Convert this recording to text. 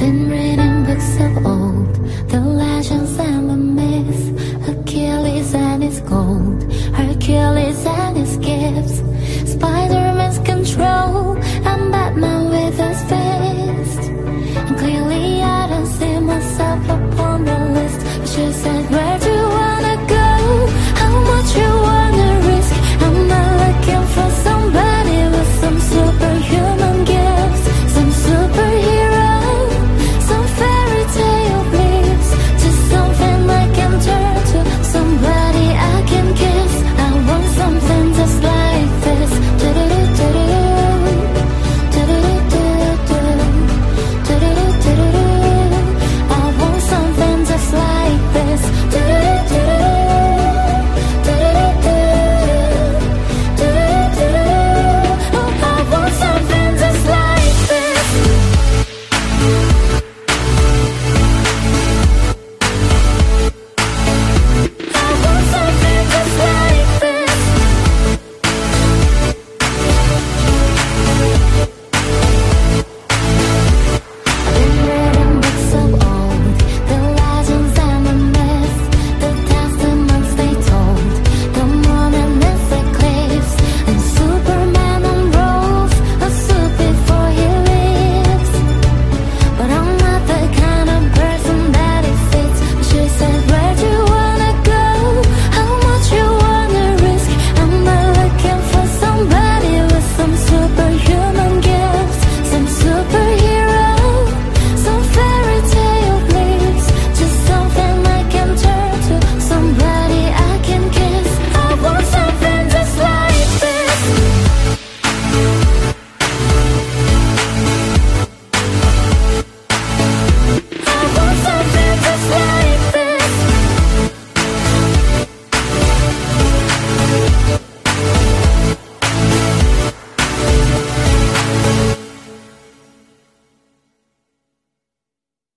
than reading books of old, the legend.